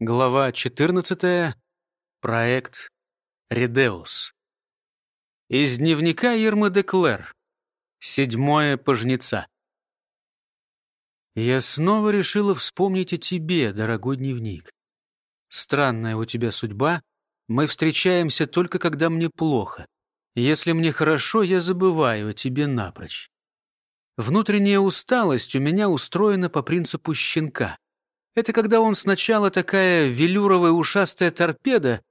Глава 14. Проект «Редеус». Из дневника Ирмы де Клэр. Седьмое пожнеца. Я снова решила вспомнить о тебе, дорогой дневник. Странная у тебя судьба. Мы встречаемся только когда мне плохо. Если мне хорошо, я забываю о тебе напрочь. Внутренняя усталость у меня устроена по принципу щенка. Это когда он сначала такая велюровая ушастая торпеда,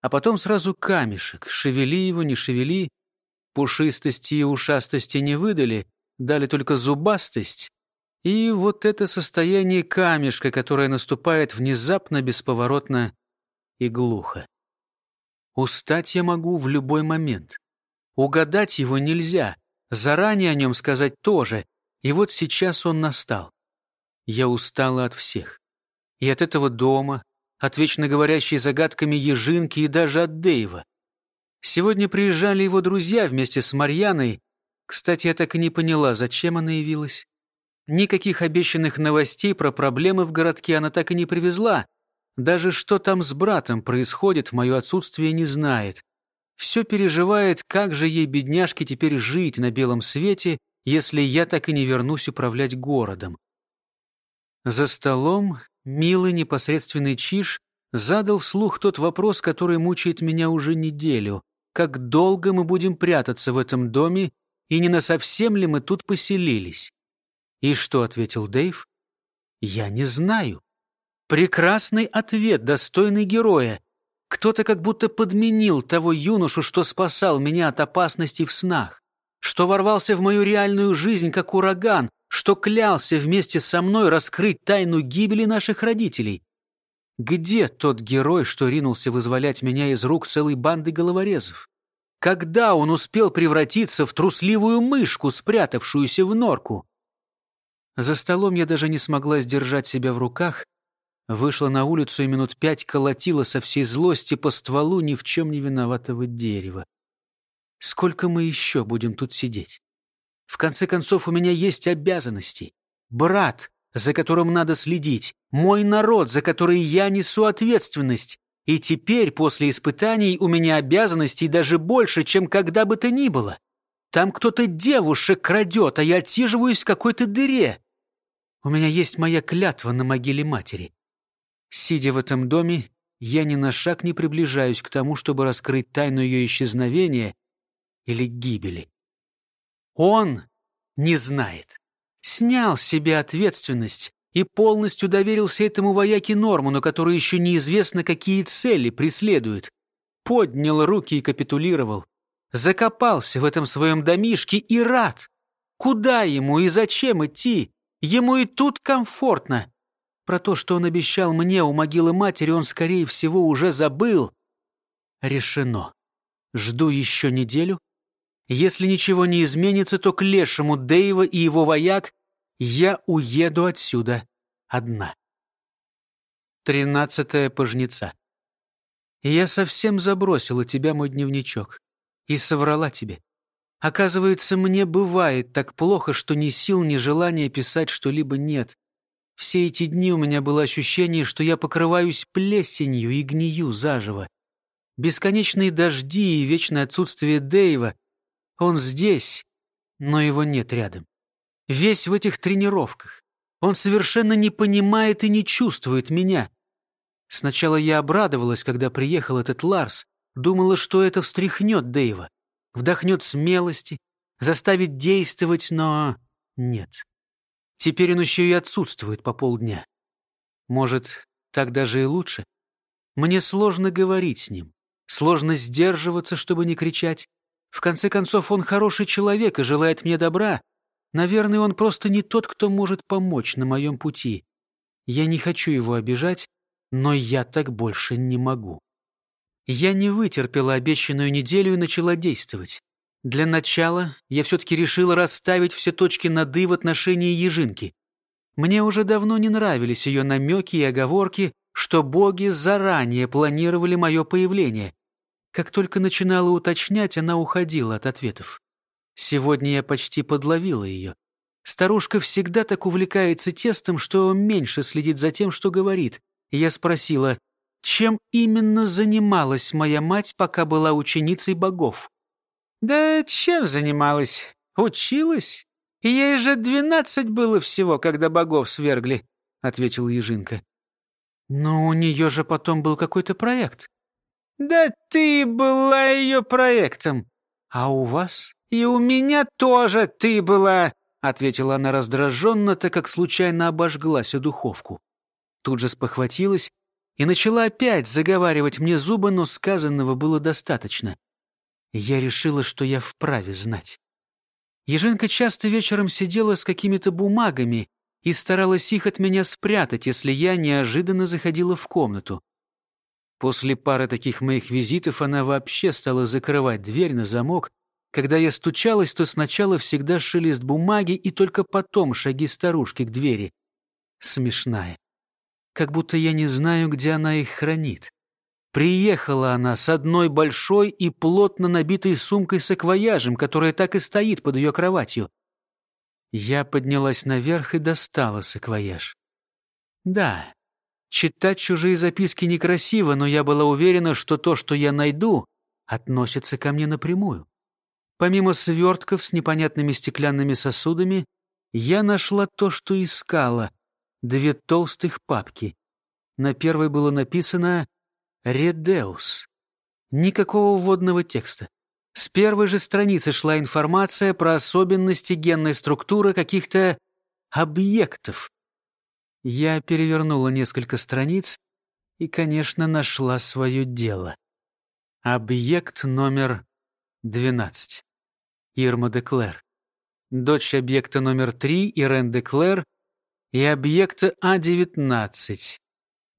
а потом сразу камешек. Шевели его, не шевели. Пушистости и ушастости не выдали, дали только зубастость. И вот это состояние камешка, которое наступает внезапно, бесповоротно и глухо. Устать я могу в любой момент. Угадать его нельзя, заранее о нем сказать тоже. И вот сейчас он настал. Я устала от всех. И от этого дома, от вечно говорящей загадками Ежинки и даже от Дэйва. Сегодня приезжали его друзья вместе с Марьяной. Кстати, я так и не поняла, зачем она явилась. Никаких обещанных новостей про проблемы в городке она так и не привезла. Даже что там с братом происходит в мое отсутствие не знает. Все переживает, как же ей, бедняжке, теперь жить на белом свете, если я так и не вернусь управлять городом. За столом Милый непосредственный Чиш задал вслух тот вопрос, который мучает меня уже неделю. Как долго мы будем прятаться в этом доме, и не на совсем ли мы тут поселились? И что ответил Дэйв? Я не знаю. Прекрасный ответ, достойный героя. Кто-то как будто подменил того юношу, что спасал меня от опасностей в снах, что ворвался в мою реальную жизнь, как ураган, что клялся вместе со мной раскрыть тайну гибели наших родителей. Где тот герой, что ринулся вызволять меня из рук целой банды головорезов? Когда он успел превратиться в трусливую мышку, спрятавшуюся в норку? За столом я даже не смогла сдержать себя в руках, вышла на улицу и минут пять колотила со всей злости по стволу ни в чем не виноватого дерева. Сколько мы еще будем тут сидеть? В конце концов, у меня есть обязанности. Брат, за которым надо следить, мой народ, за который я несу ответственность. И теперь, после испытаний, у меня обязанностей даже больше, чем когда бы то ни было. Там кто-то девушек крадет, а я отсиживаюсь в какой-то дыре. У меня есть моя клятва на могиле матери. Сидя в этом доме, я ни на шаг не приближаюсь к тому, чтобы раскрыть тайну ее исчезновения или гибели. Он не знает. Снял с себя ответственность и полностью доверился этому вояке Норману, который еще неизвестно, какие цели преследует. Поднял руки и капитулировал. Закопался в этом своем домишке и рад. Куда ему и зачем идти? Ему и тут комфортно. Про то, что он обещал мне у могилы матери, он, скорее всего, уже забыл. Решено. Жду еще неделю, если ничего не изменится, то к лешему Дэйва и его вояк я уеду отсюда одна. Тринадцатая пожнеца. Я совсем забросила тебя, мой дневничок, и соврала тебе. Оказывается, мне бывает так плохо, что ни сил, ни желания писать что-либо нет. Все эти дни у меня было ощущение, что я покрываюсь плесенью и гнию заживо. Бесконечные дожди и вечное отсутствие Дэйва — он здесь, но его нет рядом. Весь в этих тренировках. Он совершенно не понимает и не чувствует меня. Сначала я обрадовалась, когда приехал этот Ларс. Думала, что это встряхнет Дэйва, вдохнет смелости, заставит действовать, но нет. Теперь он еще и отсутствует по полдня. Может, так даже и лучше? Мне сложно говорить с ним, сложно сдерживаться, чтобы не кричать. В конце концов, он хороший человек и желает мне добра. Наверное, он просто не тот, кто может помочь на моем пути. Я не хочу его обижать, но я так больше не могу. Я не вытерпела обещанную неделю и начала действовать. Для начала я все-таки решила расставить все точки над «и» в отношении Ежинки. Мне уже давно не нравились ее намеки и оговорки, что боги заранее планировали мое появление. Как только начинала уточнять, она уходила от ответов. Сегодня я почти подловила ее. Старушка всегда так увлекается тестом, что меньше следит за тем, что говорит. Я спросила, чем именно занималась моя мать, пока была ученицей богов. «Да чем занималась? Училась. Ей же двенадцать было всего, когда богов свергли», — ответила Ежинка. «Но у нее же потом был какой-то проект». «Да ты была ее проектом. А у вас?» «И у меня тоже ты была», — ответила она раздраженно, так как случайно обожглась о духовку. Тут же спохватилась и начала опять заговаривать мне зубы, но сказанного было достаточно. Я решила, что я вправе знать. Ежинка часто вечером сидела с какими-то бумагами и старалась их от меня спрятать, если я неожиданно заходила в комнату. После пары таких моих визитов она вообще стала закрывать дверь на замок. Когда я стучалась, то сначала всегда шелест бумаги и только потом шаги старушки к двери. Смешная. Как будто я не знаю, где она их хранит. Приехала она с одной большой и плотно набитой сумкой с акваяжем, которая так и стоит под ее кроватью. Я поднялась наверх и достала саквояж. Да, читать чужие записки некрасиво, но я была уверена, что то, что я найду, относится ко мне напрямую. Помимо свертков с непонятными стеклянными сосудами, я нашла то, что искала — две толстых папки. На первой было написано «Редеус». Никакого вводного текста. С первой же страницы шла информация про особенности генной структуры каких-то объектов. Я перевернула несколько страниц и, конечно, нашла свое дело. Объект номер 12. Ирма де Клэр. Дочь объекта номер 3 Ирен де Клэр и объекта А-19.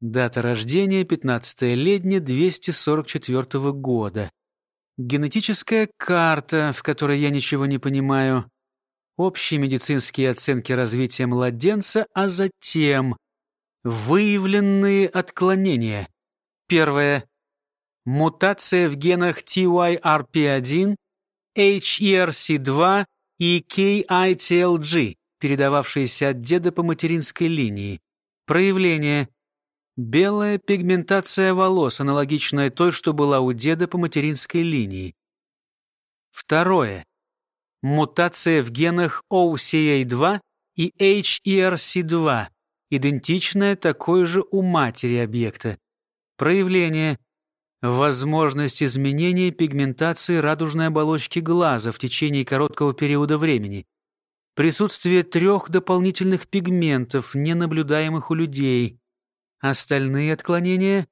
Дата рождения 15 ледня 244 года. Генетическая карта, в которой я ничего не понимаю. Общие медицинские оценки развития младенца, а затем выявленные отклонения. Первое. Мутация в генах TYRP1, HERC2 и KITLG, передававшиеся от деда по материнской линии. Проявление Белая пигментация волос, аналогичная той, что была у деда по материнской линии. Второе. Мутация в генах OCA2 и HERC2, идентичная такой же у матери объекта. Проявление. Возможность изменения пигментации радужной оболочки глаза в течение короткого периода времени. Присутствие трех дополнительных пигментов, не наблюдаемых у людей. Остальные отклонения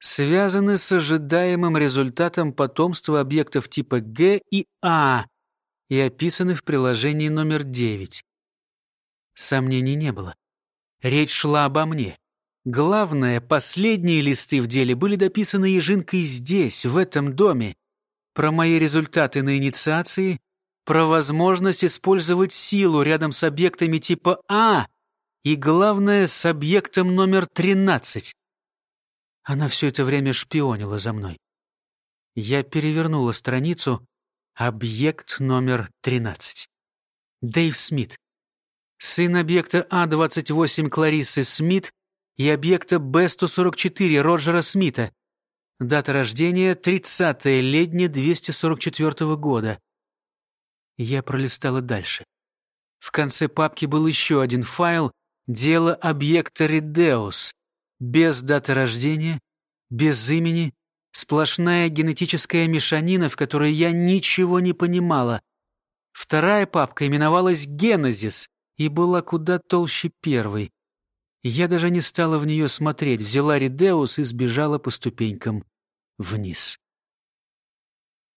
связаны с ожидаемым результатом потомства объектов типа Г и А и описаны в приложении номер 9. Сомнений не было. Речь шла обо мне. Главное, последние листы в деле были дописаны ежинкой здесь, в этом доме. Про мои результаты на инициации, про возможность использовать силу рядом с объектами типа А и, главное, с объектом номер 13. Она все это время шпионила за мной. Я перевернула страницу. Объект номер 13. Дэйв Смит. Сын объекта А-28 Клариссы Смит и объекта Б-144 Роджера Смита. Дата рождения — 30 ледня 244 года. Я пролистала дальше. В конце папки был еще один файл, Дело объекта Ридеус. Без даты рождения, без имени, сплошная генетическая мешанина, в которой я ничего не понимала. Вторая папка именовалась «Генезис» и была куда толще первой. Я даже не стала в нее смотреть, взяла Ридеус и сбежала по ступенькам вниз.